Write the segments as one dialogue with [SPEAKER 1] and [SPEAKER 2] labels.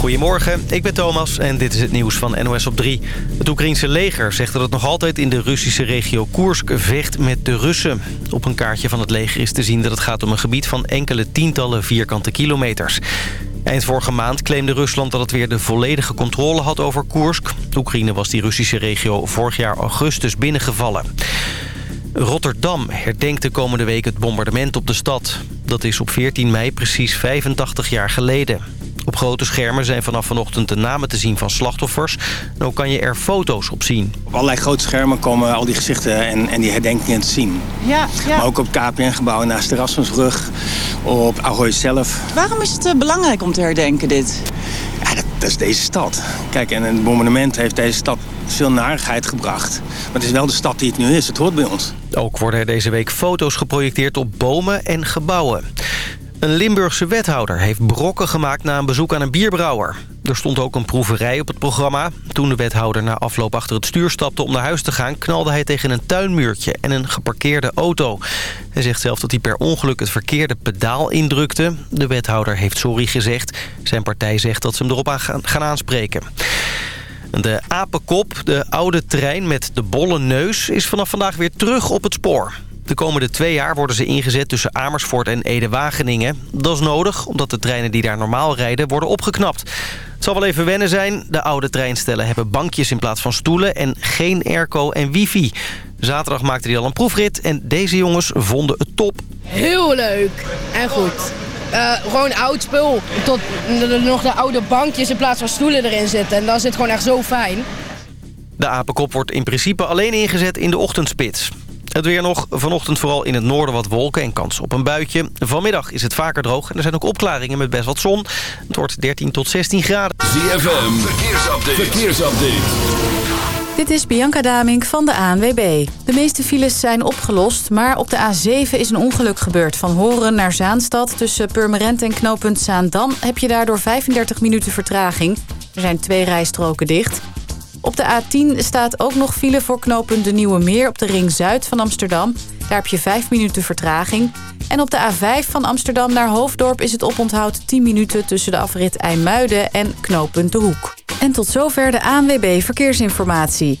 [SPEAKER 1] Goedemorgen, ik ben Thomas en dit is het nieuws van NOS op 3. Het Oekraïense leger zegt dat het nog altijd in de Russische regio Koersk vecht met de Russen. Op een kaartje van het leger is te zien dat het gaat om een gebied van enkele tientallen vierkante kilometers. Eind vorige maand claimde Rusland dat het weer de volledige controle had over Koersk. Oekraïne was die Russische regio vorig jaar augustus binnengevallen. Rotterdam herdenkt de komende week het bombardement op de stad. Dat is op 14 mei precies 85 jaar geleden. Op grote schermen zijn vanaf vanochtend de namen te zien van slachtoffers. En ook kan je er foto's op zien.
[SPEAKER 2] Op allerlei grote schermen komen al die gezichten en, en die herdenkingen te zien.
[SPEAKER 3] Ja, ja.
[SPEAKER 2] Maar ook op KPN-gebouwen naast de Erasmusbrug, op Ahoy zelf.
[SPEAKER 3] Waarom is het eh, belangrijk om te herdenken dit?
[SPEAKER 2] Ja, dat, dat is deze stad. Kijk, en het bombardement heeft deze stad veel narigheid gebracht. Maar het is wel de stad die het nu is. Het hoort bij ons.
[SPEAKER 1] Ook worden er deze week foto's geprojecteerd op bomen en gebouwen. Een Limburgse wethouder heeft brokken gemaakt na een bezoek aan een bierbrouwer. Er stond ook een proeverij op het programma. Toen de wethouder na afloop achter het stuur stapte om naar huis te gaan... knalde hij tegen een tuinmuurtje en een geparkeerde auto. Hij zegt zelf dat hij per ongeluk het verkeerde pedaal indrukte. De wethouder heeft sorry gezegd. Zijn partij zegt dat ze hem erop aan gaan aanspreken. De apenkop, de oude trein met de bolle neus... is vanaf vandaag weer terug op het spoor. De komende twee jaar worden ze ingezet tussen Amersfoort en Ede-Wageningen. Dat is nodig, omdat de treinen die daar normaal rijden worden opgeknapt. Het zal wel even wennen zijn. De oude treinstellen hebben bankjes in plaats van stoelen... en geen airco en wifi. Zaterdag maakte hij al een proefrit en deze jongens vonden het top.
[SPEAKER 4] Heel leuk en goed. Uh, gewoon oud spul. Tot nog de oude bankjes in plaats van stoelen erin zitten. En dan zit het gewoon echt zo fijn.
[SPEAKER 1] De apenkop wordt in principe alleen ingezet in de ochtendspits. Het weer nog. Vanochtend vooral in het noorden wat wolken en kans op een buitje. Vanmiddag is het vaker droog en er zijn ook opklaringen met best wat zon. Het wordt 13 tot 16 graden.
[SPEAKER 5] ZFM, verkeersupdate. verkeersupdate.
[SPEAKER 6] Dit is Bianca Damink van de ANWB. De meeste files zijn opgelost, maar op de A7 is een ongeluk gebeurd. Van Horen naar Zaanstad tussen Purmerend en knooppunt Zaandam... heb je daardoor 35 minuten vertraging. Er zijn twee rijstroken dicht... Op de A10 staat ook nog file voor knooppunt De Nieuwe Meer op de ring Zuid van Amsterdam. Daar heb je 5 minuten vertraging. En op de A5 van Amsterdam naar Hoofddorp is het oponthoud 10 minuten tussen de afrit IJmuiden en knooppunt De Hoek. En tot zover de ANWB Verkeersinformatie.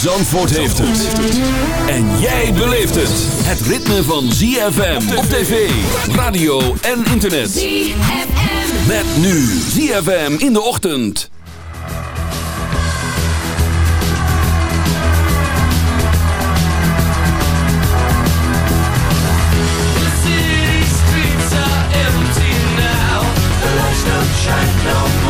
[SPEAKER 5] Zandvoort heeft het. En jij beleeft het. Het ritme van ZFM op tv, radio en internet. ZFM. Met nu ZFM in de ochtend.
[SPEAKER 7] The city streets are empty now. The lights don't shine no more.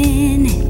[SPEAKER 7] minute.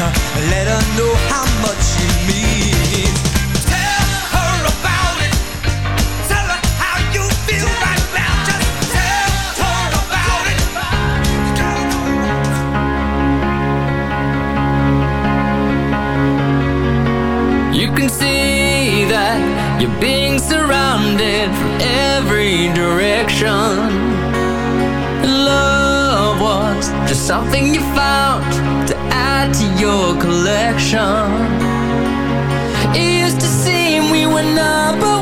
[SPEAKER 7] Let her know how much. Tell her about it. Tell her how you feel right now. Just tell her about it.
[SPEAKER 8] You can see that you're being surrounded from every direction. Love was just something you found to your collection. It used to seem we were number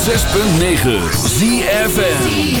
[SPEAKER 9] 106.9 ZFM.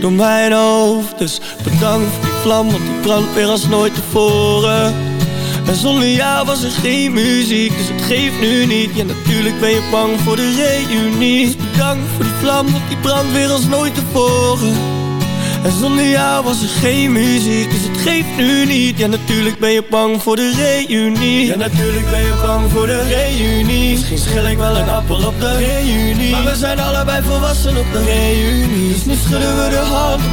[SPEAKER 10] door mijn hoofd. Dus bedankt voor die vlam, want die brandt weer als nooit tevoren. En zonder jou was er geen muziek, dus het geeft nu niet. Ja, natuurlijk ben je bang voor de reunie. Dus bedankt voor die vlam, want die brandt weer als nooit tevoren. En zonder jou was er geen muziek, dus het geeft nu niet. Ja, natuurlijk ben je bang voor de reunie. Ja, natuurlijk ben je bang voor de reunie. Misschien schil ik wel een appel op de reunie. Maar we zijn allebei volwassen op de reunie. Dus nu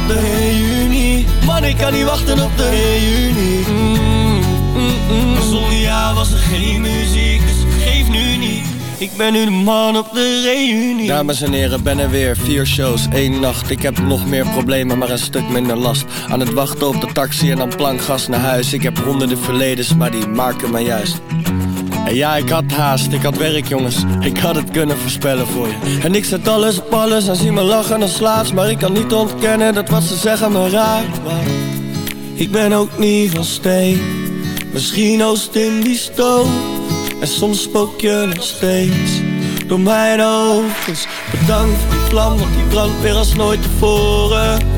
[SPEAKER 10] de reunie. Man, ik kan niet wachten op de reunie. Mm, mm, mm. Zonder jou was er geen muziek, dus het geeft nu niet. Ik ben nu de man op de reunie. Dames en heren, ben er weer. Vier shows, één nacht. Ik heb nog meer problemen, maar een stuk minder last. Aan het wachten op de taxi en dan plankgas naar huis. Ik heb honderden verledens, maar die maken me juist. Ja, ik had haast, ik had werk jongens. Ik had het kunnen voorspellen voor je. En ik zet alles op alles en zie me lachen en slaats Maar ik kan niet ontkennen dat wat ze zeggen me raakt. Maar ik ben ook niet van steen. Misschien oost in die En soms spook je nog steeds. Door mijn Dus bedankt voor die vlam, want die brandt weer als nooit tevoren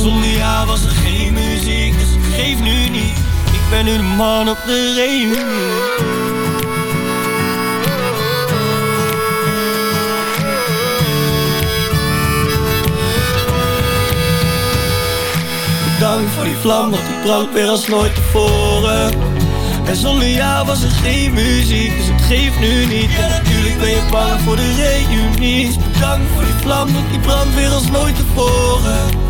[SPEAKER 10] zonder jou was er geen muziek, dus geef nu niet. Ik ben nu de man op de reunie. Bedankt voor die vlam, want die brandt weer als nooit tevoren. En zonder jou was er geen muziek, dus het geeft nu niet. En natuurlijk ben je bang voor de reunie. Bedankt voor die vlam, want die brandt weer als nooit tevoren.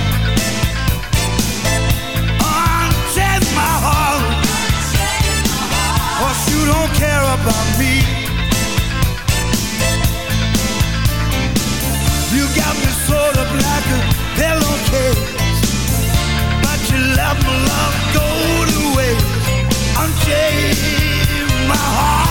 [SPEAKER 11] Care about me. You got me sort of like a pillowcase, but you let my love go to waste. Unchain my heart,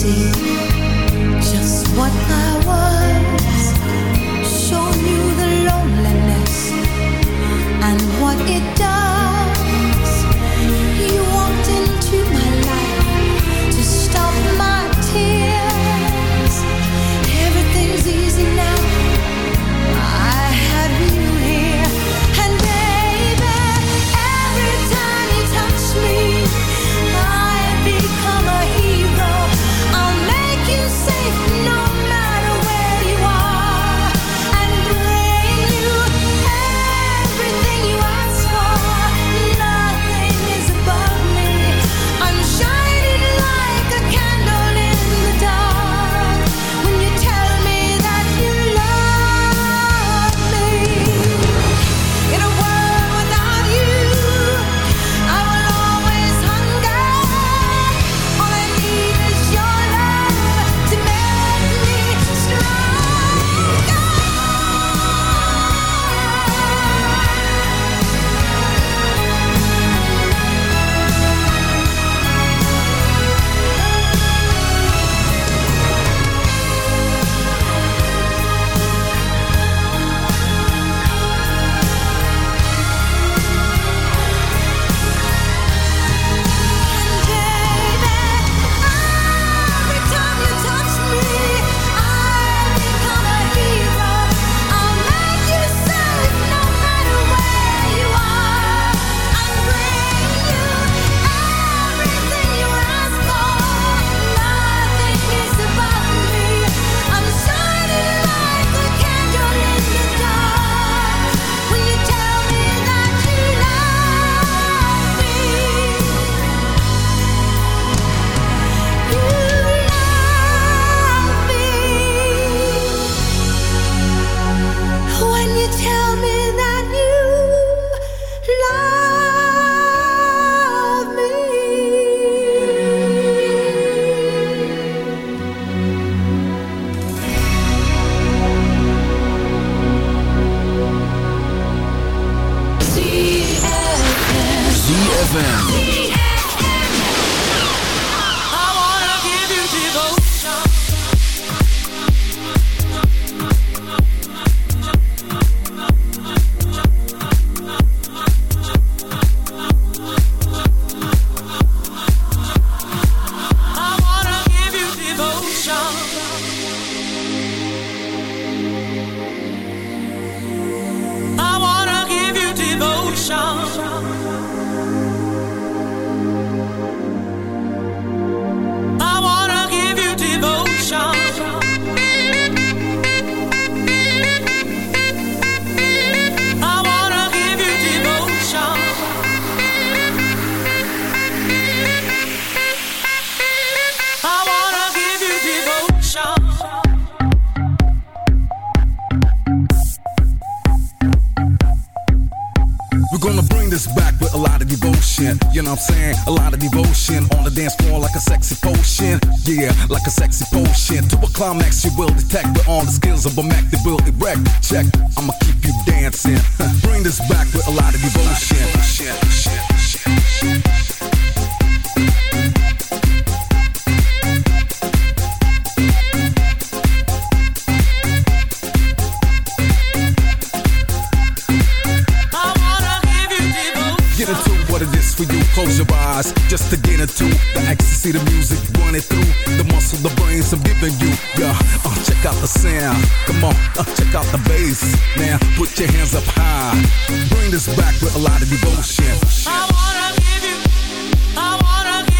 [SPEAKER 12] see just what I was. You the loneliness and what it does. bones of a Mac that will erect. Check, I'ma keep you dancing. Bring
[SPEAKER 13] this back with a lot of devotion. Shit, shit, shit, close your eyes just to get into the ecstasy, the music running through the muscle, the brains I'm giving you. Yeah sound. Come on, uh, check out the bass. Now put your hands up high. Bring this back with a lot of devotion.
[SPEAKER 7] I wanna give you, I wanna give you,